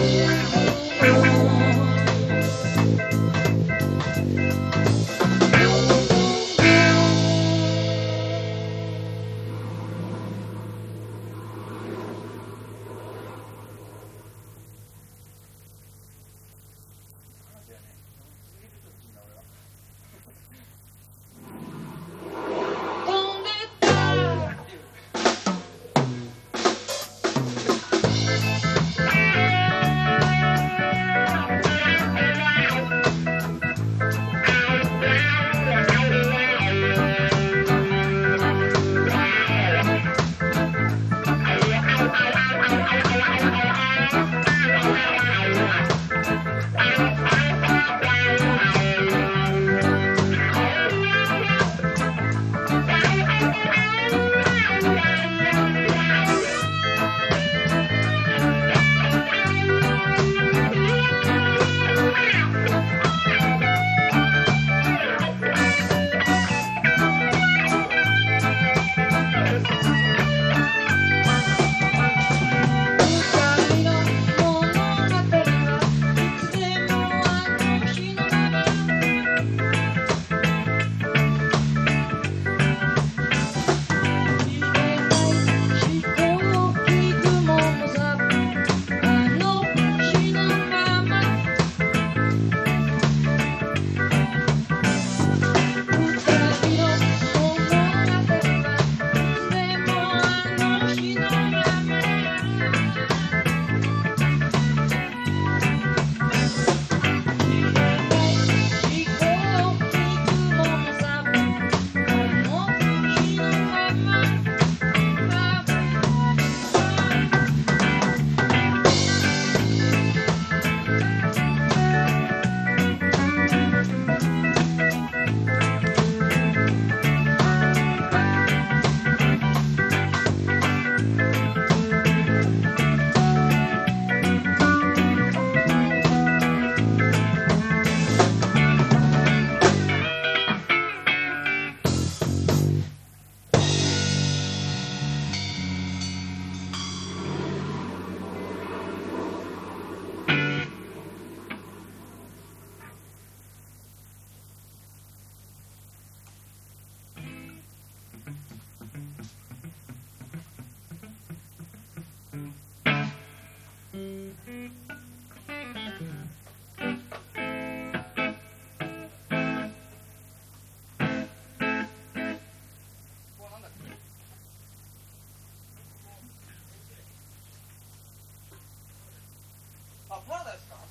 Yeah. brother's car.